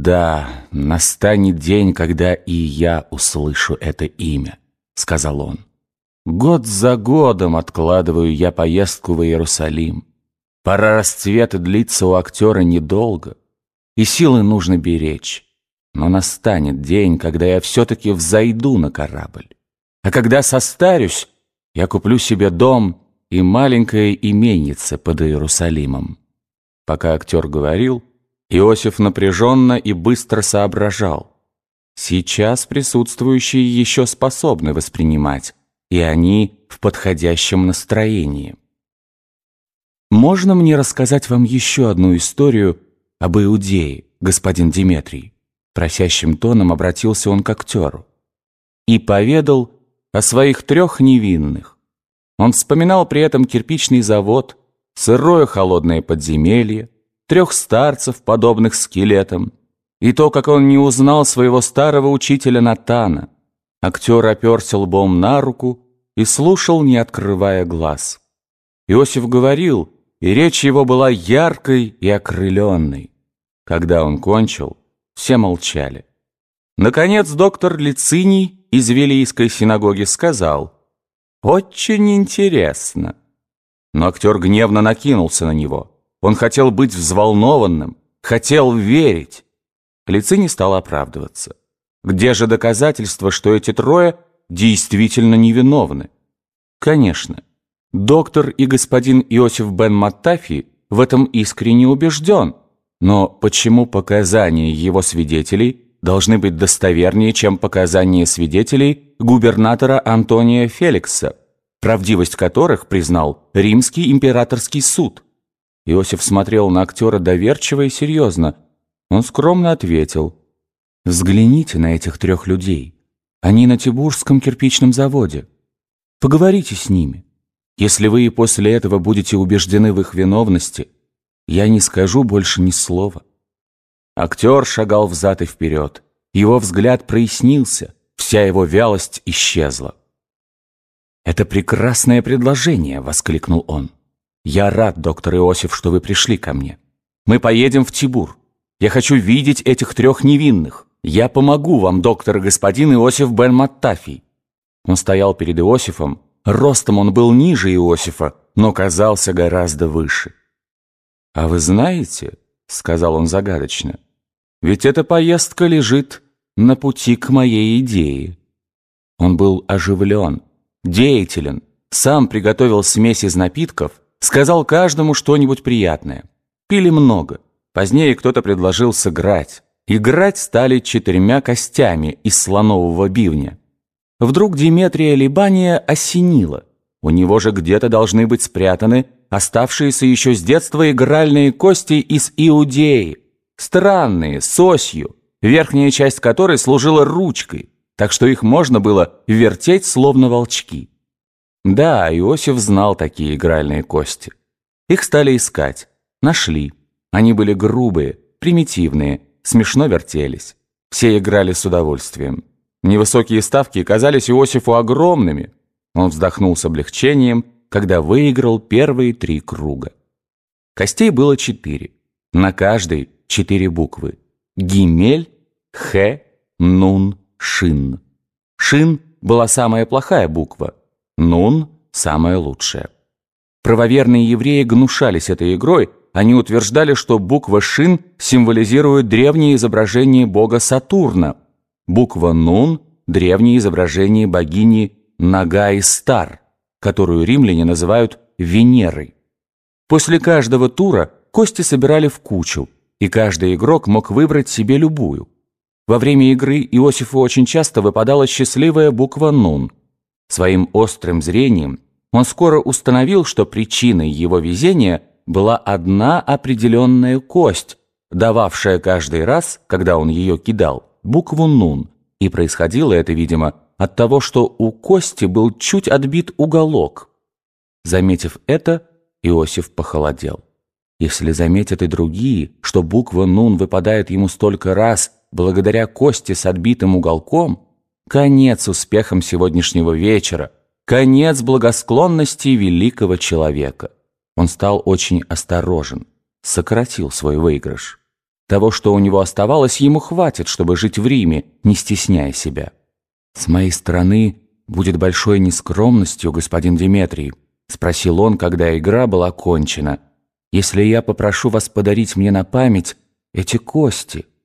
«Да, настанет день, когда и я услышу это имя», — сказал он. «Год за годом откладываю я поездку в Иерусалим. Пора расцвета длится у актера недолго, и силы нужно беречь. Но настанет день, когда я все-таки взойду на корабль. А когда состарюсь, я куплю себе дом и маленькое именьице под Иерусалимом». Пока актер говорил, Иосиф напряженно и быстро соображал. Сейчас присутствующие еще способны воспринимать, и они в подходящем настроении. «Можно мне рассказать вам еще одну историю об Иудее, господин Диметрий?» Просящим тоном обратился он к актеру. И поведал о своих трех невинных. Он вспоминал при этом кирпичный завод, сырое холодное подземелье, трех старцев, подобных скелетам, и то, как он не узнал своего старого учителя Натана. Актер оперся лбом на руку и слушал, не открывая глаз. Иосиф говорил, и речь его была яркой и окрыленной. Когда он кончил, все молчали. Наконец доктор Лициний из Вилийской синагоги сказал, «Очень интересно». Но актер гневно накинулся на него – он хотел быть взволнованным, хотел верить. Лициний стал оправдываться. Где же доказательства, что эти трое действительно невиновны? Конечно, доктор и господин Иосиф бен Маттафи в этом искренне убежден. Но почему показания его свидетелей должны быть достовернее, чем показания свидетелей губернатора Антония Феликса, правдивость которых признал Римский императорский суд? Иосиф смотрел на актера доверчиво и серьезно. Он скромно ответил. «Взгляните на этих трех людей. Они на Тибурском кирпичном заводе. Поговорите с ними. Если вы и после этого будете убеждены в их виновности, я не скажу больше ни слова». Актер шагал взад и вперед. Его взгляд прояснился, вся его вялость исчезла. «Это прекрасное предложение!» — воскликнул он. «Я рад, доктор Иосиф, что вы пришли ко мне. Мы поедем в Тибур. Я хочу видеть этих трех невинных. Я помогу вам, доктор и господин Иосиф бен Маттафий». Он стоял перед Иосифом. Ростом он был ниже Иосифа, но казался гораздо выше. «А вы знаете, — сказал он загадочно, — ведь эта поездка лежит на пути к моей идее». Он был оживлен, деятелен, сам приготовил смесь из напитков — Сказал каждому что-нибудь приятное. Пили много. Позднее кто-то предложил сыграть. Играть стали четырьмя костями из слонового бивня. Вдруг Диметрия Либания осенила. У него же где-то должны быть спрятаны оставшиеся еще с детства игральные кости из Иудеи. Странные, с осью, верхняя часть которой служила ручкой, так что их можно было вертеть словно волчки. Да, Иосиф знал такие игральные кости. Их стали искать. Нашли. Они были грубые, примитивные, смешно вертелись. Все играли с удовольствием. Невысокие ставки казались Иосифу огромными. Он вздохнул с облегчением, когда выиграл первые три круга. Костей было четыре. На каждой четыре буквы. Гимель, Х, Нун, Шин. Шин была самая плохая буква, Нун – самое лучшее. Правоверные евреи гнушались этой игрой, они утверждали, что буква «шин» символизирует древнее изображение бога Сатурна. Буква «нун» – древнее изображение богини Нагай-Стар, которую римляне называют Венерой. После каждого тура кости собирали в кучу, и каждый игрок мог выбрать себе любую. Во время игры Иосифу очень часто выпадала счастливая буква «нун», Своим острым зрением он скоро установил, что причиной его везения была одна определенная кость, дававшая каждый раз, когда он ее кидал, букву «нун», и происходило это, видимо, от того, что у кости был чуть отбит уголок. Заметив это, Иосиф похолодел. Если заметят и другие, что буква «нун» выпадает ему столько раз благодаря кости с отбитым уголком – Конец успехам сегодняшнего вечера, конец благосклонности великого человека. Он стал очень осторожен, сократил свой выигрыш. Того, что у него оставалось, ему хватит, чтобы жить в Риме, не стесняя себя. С моей стороны будет большой нескромностью, господин Диметрий, спросил он, когда игра была кончена. Если я попрошу вас подарить мне на память эти кости –